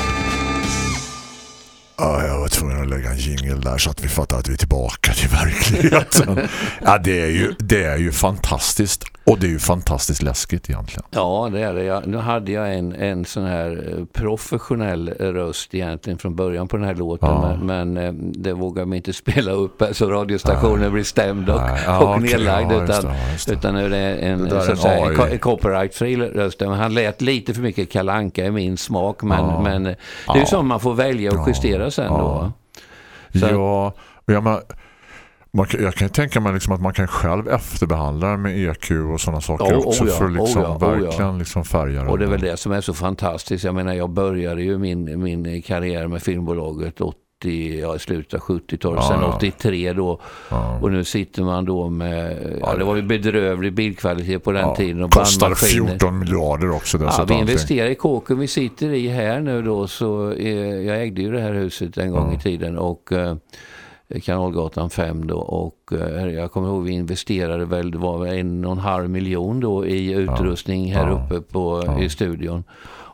Ja, jag var tvungen att lägga en jingle där så att vi fattar att vi är tillbaka till verkligheten. [LAUGHS] ja, det är, ju, det är ju fantastiskt. Och det är ju fantastiskt läskigt egentligen. Ja, det är det. Jag, nu hade jag en, en sån här eh, professionell röst egentligen från början på den här låten. Ja. Men, men eh, det vågar man inte [LAUGHS] spela upp här, så radiostationen blir stämd och, Nej, ja, och nedlagd. ja, utan, det, utan nu är det en, Det där så är att säga, en copyright-fri röst. Men han lät lite för mycket kalanka i min smak. Men, Ja. men eh, det är ju som man får välja och justera sen då. Så- Ja, jag, men, man, jag kan tänka mig liksom att man kan själv efterbehandla med EQ och sådana saker Ja, också oh ja, för att liksom oh ja, oh ja. verkligen liksom färga Och det är väl det som är så fantastiskt. Jag menar, jag började ju min, min karriär med filmbolaget 80, ja, i slutet av 70-talet, Ja, sen ja. 83 då. Ja. Och nu sitter man då med, ja, Ja, det var ju bedrövlig bildkvalitet på den Ja, tiden. Och kostar bandmaskiner. 14 miljarder också Ja, vi investerar i kåken vi sitter i här nu då. Så eh, jag ägde ju det här huset en gång Ja. i tiden. Och eh, Kanalgatan 5 då. Och eh, jag kommer ihåg vi investerade väl, det var en och en halv miljon då i utrustning här Ja. uppe på, Ja. i studion.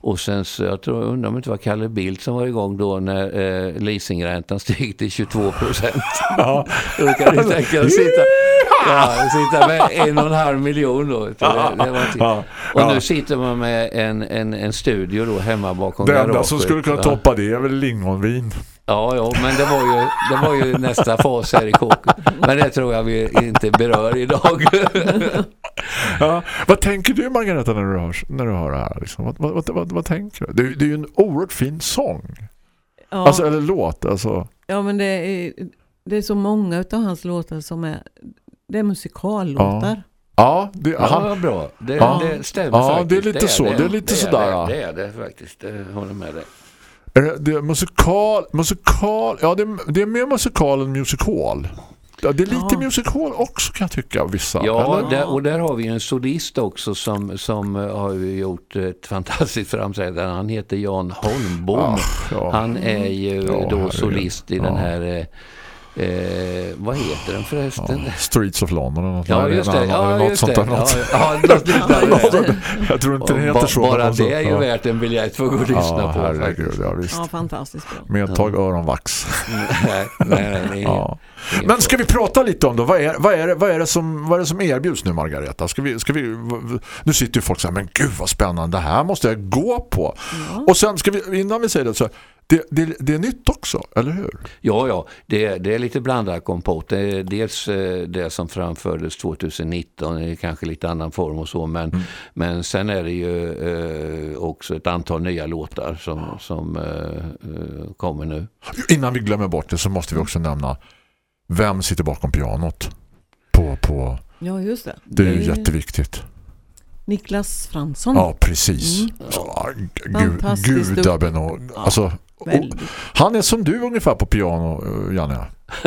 Och sen så, jag tror, undrar om det inte var Kalle Bildt som var igång då när eh, leasingräntan steg till 22 procent. [LAUGHS] Ja. [LAUGHS] Då kan du tänka dig sitta, [LAUGHS] ja, sitta med en och en halv miljon då. Det, det. Ja. Och nu sitter man med en, en, en studio då hemma bakom Det enda garaget. som skulle kunna toppa det är väl lingonvin. Ja, ja, men det var, ju, det var ju nästa fas här i kåken. Men det tror jag vi inte berör idag. [LAUGHS] Ja. Vad tänker du Margareta när du hör, när du hör det här? Liksom? Vad, vad, vad, vad tänker du? Det, det är ju en oerhört fin sång. Ja, Alltså, eller låt. Alltså. ja men det är, det är så många av hans låtar som är det är musikallåtar. Ja, det, Ja, han, vad bra. Det, Ja. det stämmer Ja, faktiskt. det är lite så. Det är lite sådär, ja. Det, det är det faktiskt. Det håller med dig. Det, är musikal, musikal, ja det, är- det är mer musikal än musikal. Ja, det är lite Ja. musikal också kan jag tycka, vissa. Ja, där, och där har vi en solist också som, som eh, har gjort ett [LAUGHS] fantastiskt framträdande. Han heter Jan Holmbom. Ah, ja. Han är ju Ja, då solist i den Ja. här... Eh, vad heter den förresten? Ja, Streets of London eller något, Ja, eller just något- det. eller Ja, något just sånt där. Något. Ja, ja, något. [LAUGHS] Jag tror inte det heter så. Bara alltså, det är ju ja. värt en biljett för att gå och lyssna Ja, på. herregud, ja visst. Ja, fantastiskt bra. Med ett tag öronvax. [LAUGHS] nej, nej, Ja. Men ska vi prata lite om då? Vad är, vad är, det, vad är, det, som, vad är det som erbjuds nu Margareta? Ska vi, ska vi, nu sitter ju folk så här, men gud vad spännande, det här måste jag gå på. Och sen ska vi, innan vi säger det så det, det, det är nytt också, eller hur? Ja, ja, det, är- det är lite blandad kompott. Det är dels eh, det som framfördes 2019 i kanske lite annan form och så, men, men sen är det ju eh, också ett antal nya låtar som, som eh, kommer nu. Innan vi glömmer bort det så måste vi också nämna vem sitter bakom pianot på, på Ja, just det. det är ju jätteviktigt. Niklas Fransson. Ja, precis. Mm. Så, gu, Fantastiskt gudaben och, alltså, och, Väldigt. han är som du ungefär på piano, eh, Janne. [LAUGHS]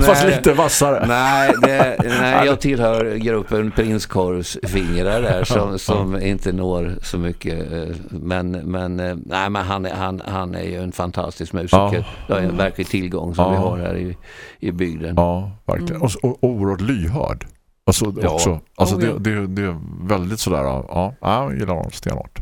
Fast Nej. lite vassare. Nej, det, nej, jag tillhör gruppen prinskorvsfingrar där som, som inte når så mycket. eh, Men, men, eh, nej, men han, är, han, han är ju en fantastisk musiker. Det är en verklig tillgång som Ja. vi har här i, i bygden. Ja, verkligen. Och, och oerhört lyhörd. Alltså, Ja. också, alltså Oh, ja. det, det, det är väldigt sådär, ja, ja jag gillar honom stenhårt.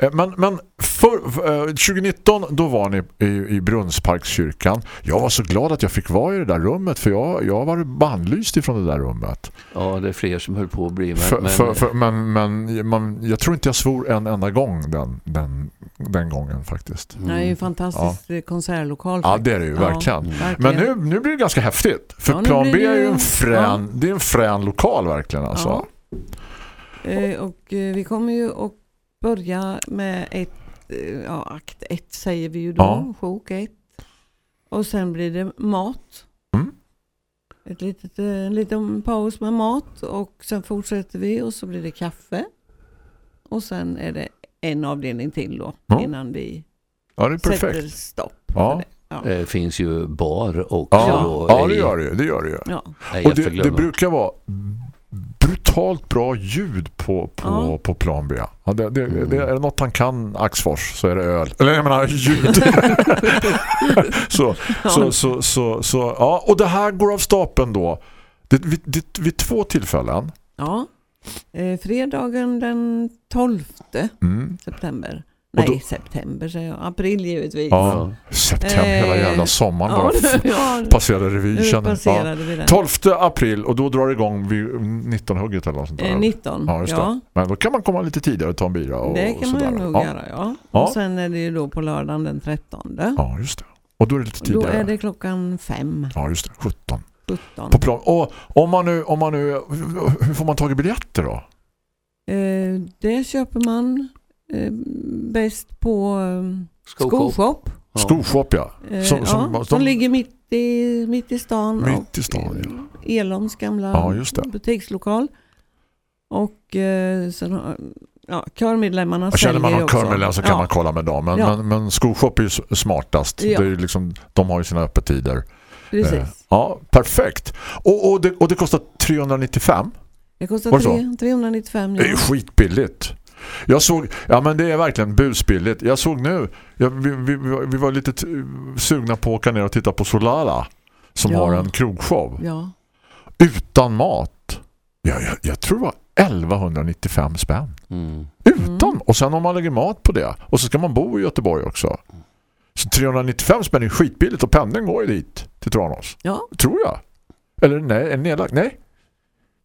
Eh, Men, men för, för, eh, 2019 då var ni i, i Brunnsparkskyrkan. Jag var så glad att jag fick vara i det där rummet för jag, jag var bandlyst ifrån det där rummet. Ja, det är fler som höll på att bli. Men, För, men, för, för, men men man, jag tror inte jag svor en enda gång den, den, den gången faktiskt. Det är ju en fantastisk eh, konsertlokal. Ja, det är det ju, verkligen. verkligen. Men nu, nu blir det ganska häftigt. För Ja, Plan B är ju ju- en frän, det är en frän lokal verkligen alltså. Eh, och eh, vi kommer ju att börja med ett, eh, ja, akt ett säger vi ju då, Ja. sjok ett. Och sen blir det mat. Mm. Ett litet, eh, en liten paus med mat och sen fortsätter vi och så blir det kaffe. Och sen är det en avdelning till då Ja. innan vi Ja, det är sätter perfekt. stopp. Ja. det. Ja. Det finns ju bar också. Ja, då ja det i- gör det ju. Det gör det ju. Ja. Nej, Och det, det brukar vara brutalt bra ljud på, på, Ja. på plan B. Ja, det, det, Mm. det är något han kan Axfors så är det öl. Eller jag menar ljud. [LAUGHS] så, så, så, så, så, ja. Och det här går av stapeln då. Det, vid, det, vid två tillfällen. ja. Eh, fredagen den 12 Mm. september. Och Nej, då- september säger jag. April givetvis. Ja. September, hela Eh, jävla sommaren bara ja, [LAUGHS] passerade revy. passerade Ja. den. 12 april och då drar det igång vid 19-hugget eller något sånt där. Eh, 19, Ja, just ja. det. Men då kan man komma lite tidigare och ta en bira och, Det och kan man sådär. ju nog ja. göra, ja. Ja. Och sen är det ju då på lördagen den 13. Ja, just det. Och då är det lite Då tidigare. är det klockan 5, Ja, just det. 17. 17. På plan. Och om man nu, om man nu, hur får man tag i biljetter då? Eh, det köper man eh, bäst på eh, Skoshop. Skoshop. Ja. Skoshop, ja. Som- som- ja, de- som ligger mitt i, mitt i stan. Mitt i och, stan, eh, Elons gamla Ja, just det. butikslokal. Och eh, sen har, ja, körmedlemmarna Jag känner säljer man också. körmedlem så kan ja, man kolla med dem. Men, Ja. men, men Skoshop är ju smartast. Ja. Det är ju liksom, de har ju sina öppettider. Precis. Eh, ja, perfekt. Och, och, det, och det kostar 395. Det kostar Var det så? tre- 395 Det är ju ja. skitbilligt. Jag såg, ja men det är verkligen busbilligt. Jag såg nu, jag, vi, vi, vi var- lite sugna på att åka ner och titta på Solala som Ja. har en krogshow. ja. Utan mat. Ja, jag, jag tror det var 1195 spänn. Mm. Utan. Mm. Och sen om man lägger mat på det. Och så ska man bo i Göteborg också. Så 395 spänn är skitbilligt och pendeln går ju dit till Tranås. Ja, Tror jag. Eller nej, är nedlagt? Nej.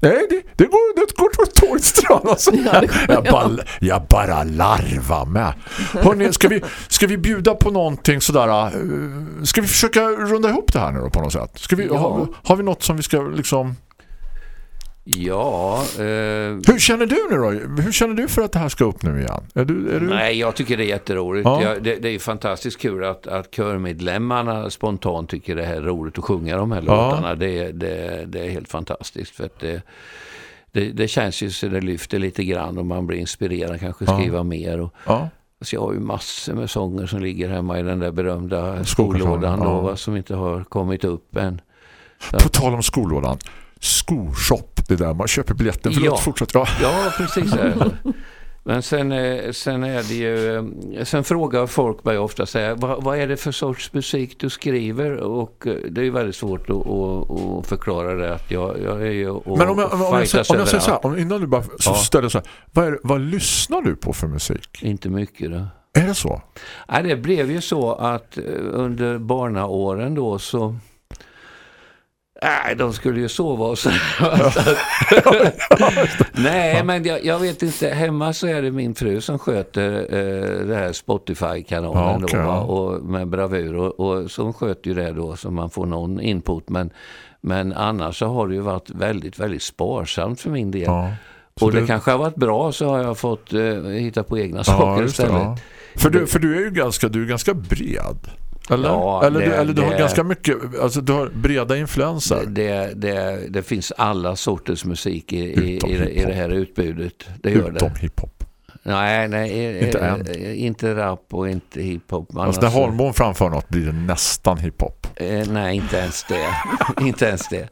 Nej, det, det går det går till tåget till Tranås. Ja, jag, bara, jag bara larvar med. Hörrni, ska vi, ska vi bjuda på någonting sådär? eh, Ska vi försöka runda ihop det här nu då på något sätt? Ska vi, Ja. har, har vi något som vi ska liksom... Ja, eh, Hur känner du nu då? Hur känner du för att det här ska upp nu igen? Är du, är du... nej jag tycker det är jätteroligt. Ja. Jag, det, det är fantastiskt kul att, att körmedlemmarna spontant tycker det här är roligt att sjunga de här Ja. låtarna. Det, det, det är helt fantastiskt för att det, det, känns ju så det lyfter lite grann och man blir inspirerad kanske Ja. skriva mer. Och, Ja. Så jag har ju massor med sånger som ligger hemma i den där berömda skollådan ja. som inte har kommit upp än. På tal om skollådan. Skoshop, det där man köper biljetten. Förlåt, Ja. fortsätt. Ja. Ja, precis. Men sen, eh, sen är det ju, eh, sen frågar folk mig ofta så här, vad, vad är det för sorts musik du skriver? Och eh, det är ju väldigt svårt att, att, att förklara det. Att jag, jag är ju och Men om jag, om, jag, säger- om jag säger så här, om, innan du bara så Ja. ställer så här, vad, är, vad lyssnar du på för musik? Inte mycket då. Är det så? Nej, det blev ju så att under barnaåren då så Nej, de skulle ju sova och så. [LAUGHS] Nej, men jag, jag vet inte. Hemma så är det min fru som sköter eh, det här Spotify-kanalen Ja, okej, då, ja. och med bravur. Och, och så hon sköter ju det då så man får någon input. Men, men annars så har det ju varit väldigt, väldigt sparsamt för min del. Ja. Så och det du- kanske har varit bra så har jag fått eh, hitta på egna saker det, istället. ja. För, du, för du är ju ganska, du är ganska bred. Eller? Ja, eller, du, det- eller du har det- ganska mycket, alltså du har breda influenser. Det, det, det finns alla sorters musik i, i, i, det- i det här utbudet. Det gör Utom det. hiphop. Nej, nej Inte än. inte rap och inte hiphop. Alltså när Holmbom framför något blir det nästan hiphop. Eh, nej, inte ens det. [LAUGHS] inte ens det.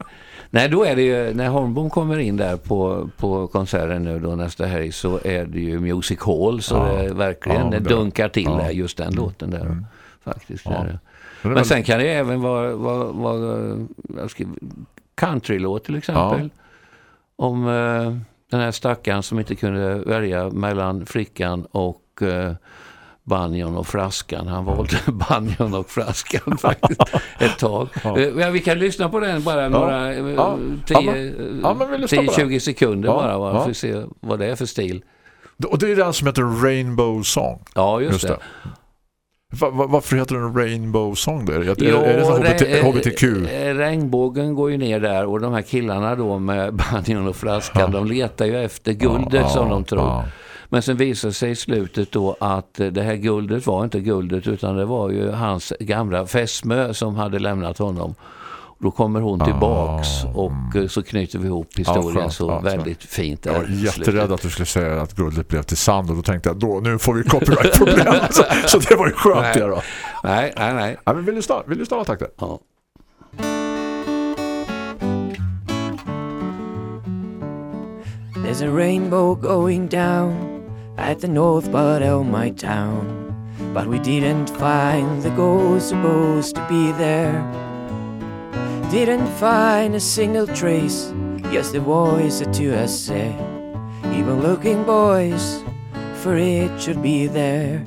Nej, då är det ju, när Holmbom kommer in där på, på konserten nu då nästa helg så är det ju Music Hall så Ja. det verkligen Ja, det det- dunkar till ja. där, just den låten där. Mm. Faktiskt. Ja. Men Men sen kan det även vara, vara, vara countrylåt till exempel. Om eh, den här stackaren som inte kunde välja mellan flickan och eh, banjon och fraskan. Han valde [LAUGHS] banjon och fraskan [LAUGHS] faktiskt ett tag. Ja. Eh, Ja, vi kan lyssna på den bara några eh, Ja. Ja, men- 10 ja, men vi lyssnar på den. 10-20 sekunder Ja. bara. Va? Ja. För att se vad det är för stil. Och det är den som heter Rainbow Song. Ja, just, Just det. det. Va, va, varför heter den Rainbow Song då? Är Jo, är det HBT, HBTQ? Regnbågen går ju ner där och de här killarna då med [LAUGHS] banjon och flaskan, Ja. de letar ju efter guldet Ja, som ja, de tror. Men sen visar sig i slutet då att det här guldet var inte guldet utan det var ju hans gamla fästmö som hade lämnat honom. Då kommer hon tillbaks Ah, och eh, så knyter vi ihop historien skönt. så Ja, så. väldigt fint. Jag var jätterädd slutet. att du skulle säga att guldet blev till sand och då tänkte jag då, nu får vi copyright-problem. [LAUGHS] så, så det var ju skönt Nej. det då. Nej, nej, nej. Ja, men vill du stanna, vill du stanna takten? Ja. There's a rainbow going down at the north part of my town. But we didn't find the ghost supposed to be there. Didn't find a single trace, just the voice to us say. Even looking boys, for it should be there.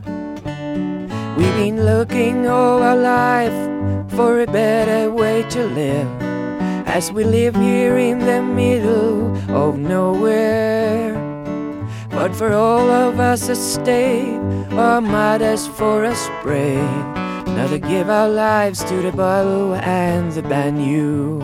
We've been looking all our life for a better way to live as we live here in the middle of nowhere. But for all of us that stay, our mothers for us pray, now to give our lives to the Bible and the banyu.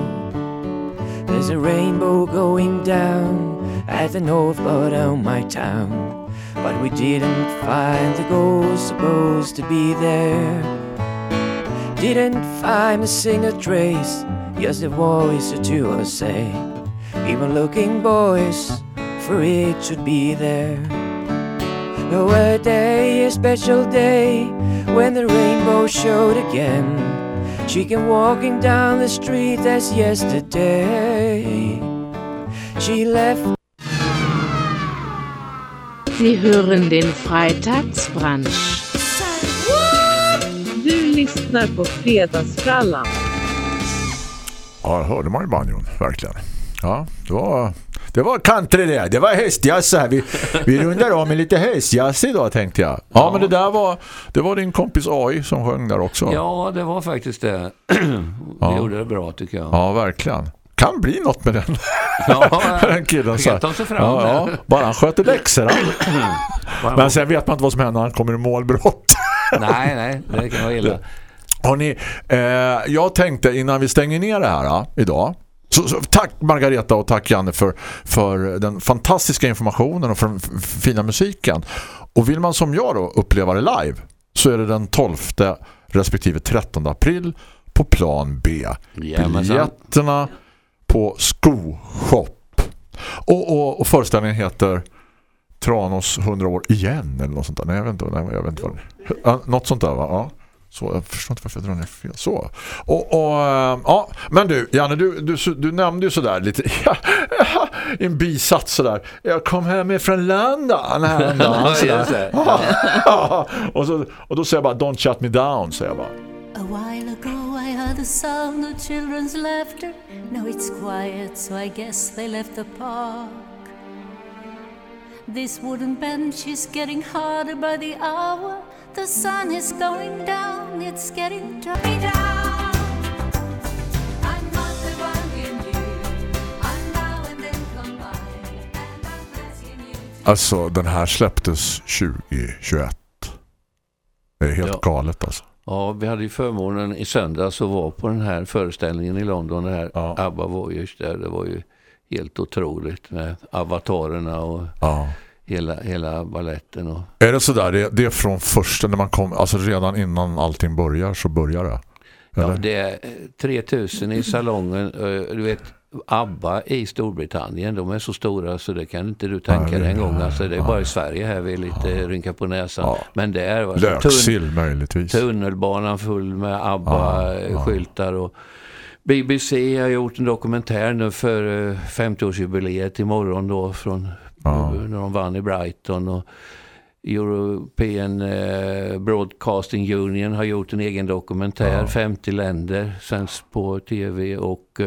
There's a rainbow going down at the north part of my town, but we didn't find the ghost supposed to be there. Didn't find a single trace, just a voice or two or say. Even looking boys, for it should be there. No, a day, a special day, when the rainbow showed again. Chicken walking down the street as yesterday. She left Sie hören den Freitagsbrunch. Du lyssnar på Fredagsfrallan. Ja, hörde man ju banjon, verkligen. Ja, det var, det var country det. Det var hästjazz här. Vi, vi rundar av med lite hästjazz idag tänkte jag. Ja, Ja. men det där var, det var din kompis AI som sjöng där också. ja, det var faktiskt det. [CLEARS THROAT] Ja. Vi gjorde det bra tycker jag. Ja, verkligen. Kan bli något med den, Ja, [LAUGHS] den killen. Så. sig fram Ja, ja, bara han sköter. [CLEARS THROAT] Bara- Men sen vet man inte vad som händer när han kommer i målbrott. [LAUGHS] Nej, nej, det kan vara illa. Hörrni, eh, jag tänkte innan vi stänger ner det här ja, idag så Så, tack Margareta och tack Janne för, för den fantastiska informationen och för den fina musiken. Och vill man som jag då uppleva det live så är det den 12 respektive 13 april på plan B. Biljetterna på Skoshop. Och, och, och föreställningen heter Tranos 100 år igen eller något sånt där. Nej, jag vet inte, nej, jag vet inte vad det ja, Något sånt där va? Ja. Så, jag förstår inte varför jag drar ner fel. Så. Och, och, eh, ja, men du, Janne, du, du, du nämnde ju sådär lite [LAUGHS] i en bisats sådär. Jag kom hem från London häromdagen. [LAUGHS] Ja. [LAUGHS] och, så, och då säger jag bara, don't shut me down, säger jag bara. A while ago I heard the sound of children's laughter. Now it's quiet, so I guess they left the park. This wooden bench is getting harder by the hour. The sun is going down, it's getting dark. Alltså, den här släpptes 2021. Det är helt Ja. galet alltså. Ja, vi hade ju förmånen i söndags att vara på den här föreställningen i London. Det här Ja. ABBA Voyage där. Det var ju helt otroligt med avatarerna och Ja. Hela, hela balletten. Och, Är det sådär, det, det är från första när man kom, alltså redan innan allting börjar så börjar det? ja, Eller? det är eh, 3000 i salongen. Eh, Du vet, ABBA i Storbritannien, de är så stora så det kan inte du tänka dig en gång. Alltså, det är nej. bara i Sverige här vi är lite rynka på näsan. Ja. Men det är alltså, Löksill möjligtvis. tunnelbanan full med Ja, ja. ABBA-skyltar och BBC har gjort en dokumentär nu för eh, 50-årsjubileet imorgon då från Ja. när de vann i Brighton och European eh, Broadcasting Union har gjort en egen dokumentär, Ja. 50 länder sänds på tv och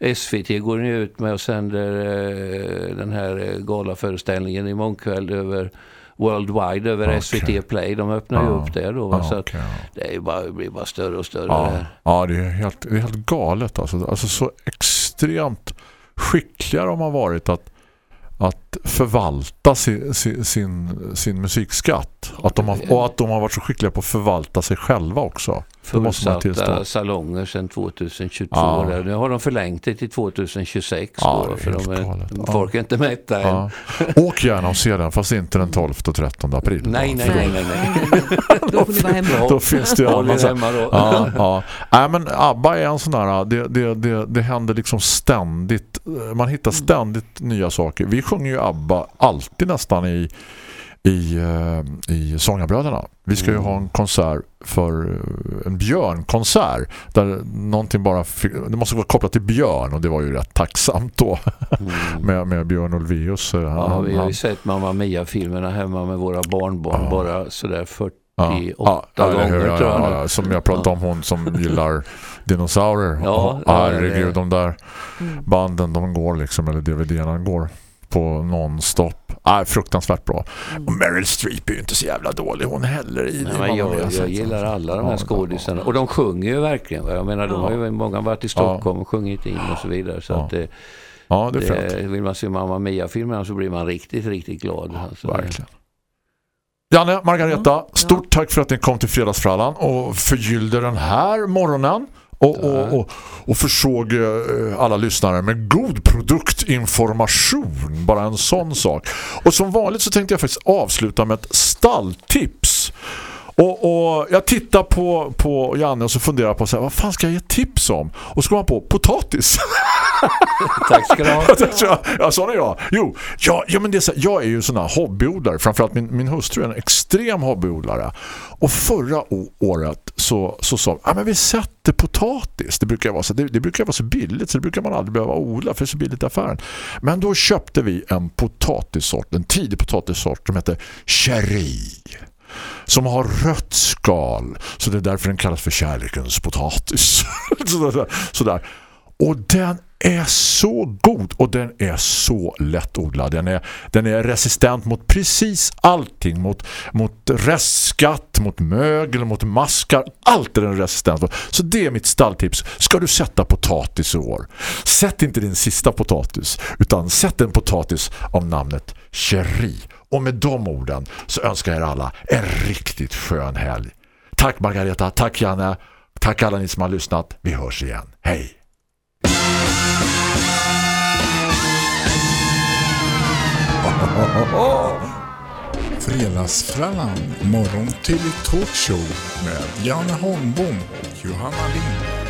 eh, SVT går nu ut med och sänder eh, den här galaföreställningen imorgon kväll över Worldwide över Okej. SVT Play. De öppnar ju Ja. upp det då. Ja, så ja. det, är bara, det blir bara större och större. Ja, ja det, är helt, det är helt galet. Alltså, alltså så extremt skickliga de har varit att, att förvalta sin, sin, sin, sin musikskatt. Att de har, och att de har varit så skickliga på att förvalta sig själva också. Fullsatta salonger sedan 2022. Ja. Där. Nu har de förlängt det till 2026. Ja, då, för de är. Folk är inte mätta än. Ja. Åk gärna och se den fast inte den 12 och 13 april. Nej, nej, nej, då- nej, nej. Då får ni vara hemma. Då finns det ju då. Ja, ja. Nej, men ABBA är en sån där, det, det, det, det händer liksom ständigt, man hittar ständigt nya saker. Vi sjunger ju ABBA alltid nästan i, i, eh, i Sångarbröderna. Vi ska ju ha en konsert för eh, en björnkonsert där någonting bara, fick- det måste vara kopplat till björn och det var ju rätt tacksamt då [LAUGHS] med, med Björn Ulvaeus. eh, Mm. Ja, han- vi har han- ju sett Mamma Mia-filmerna hemma med våra barnbarn Ja. bara sådär 48 Ja, ja, gånger jag. Ja, ja, som jag pratade om hon som [LAUGHS] gillar dinosaurier. Ja, Ja, ja, herregud, de där banden de går liksom, eller DVDerna går på non-stop. Nej, fruktansvärt bra. Och Meryl Streep är ju inte så jävla dålig hon heller i Nej, jag, jag så- gillar alla de här skådisarna. Och de sjunger ju verkligen. Jag menar, de har ju många varit i Stockholm och sjungit in och så vidare. Så Ja. att det, Ja, det är det, vill man se Mamma Mia-filmerna så blir man riktigt, riktigt glad. Alltså, Verkligen. Janne, Margareta, stort tack för att ni kom till Fredagsfrallan och förgyllde den här morgonen och, och, och, och försåg eh, alla lyssnare med god produktinformation. Bara en sån sak. Och som vanligt så tänkte jag faktiskt avsluta med ett stalltips. Och, och jag tittar på, på Janne och så funderar på så här, vad fan ska jag ge tips om? Och så går man på potatis. [LAUGHS] Tack ska du ha. [LAUGHS] ja, ja, sån är jag. Jo, ja, ja, men det är så, jag är ju sån här hobbyodlare. Framförallt min, min hustru är en extrem hobbyodlare. Och förra året så, så sa ja, men vi sätter potatis. Det brukar, vara så, det, det brukar vara så billigt så det brukar man aldrig behöva odla för det är så billigt i affären. Men då köpte vi en potatissort, en tidig potatissort som heter Cherry som har rött skal. Så det är därför den kallas för kärlekens potatis. [LAUGHS] sådär, sådär. Och den är så god och den är så lättodlad. Den är, den är resistent mot precis allting. Mot, mot restskatt, mot mögel, mot maskar. Allt är den resistent mot. Så det är mitt stalltips. Ska du sätta potatis i år? Sätt inte din sista potatis utan sätt en potatis av namnet Cherie och med de orden så önskar jag er alla en riktigt skön helg. Tack Margareta, tack Janne, tack alla ni som har lyssnat. Vi hörs igen. Hej! [LAUGHS] Fredagsfrallan, morgon till talkshow med Janne Holmbom och Johanna Lind.